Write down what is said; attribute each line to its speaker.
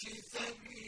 Speaker 1: She ki